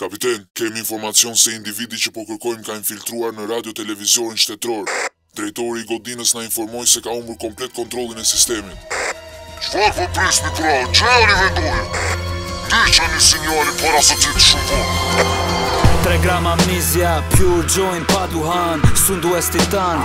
Kapiten, kemi informacion se individi që po kërkojmë ka infiltruar në Radio Televizionin Shtetëror. Drejtori i godinës na informoi se ka humbur komplet kontrollin e sistemit. Çfarë po prisni pra, gjeni vendin! Ndiqeni sinjalin para se të jetë shumë vonë. Tre grama mizja, pure joint pa duhan Sundu e stitan,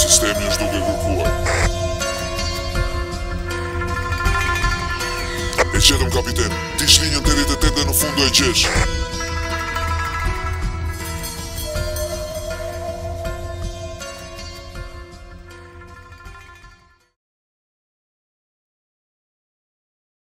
Sistemi është duke kërkuar. E gjetëm kapiten, ndiq linjën 88 dhe në fund do e gjesh.